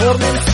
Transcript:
por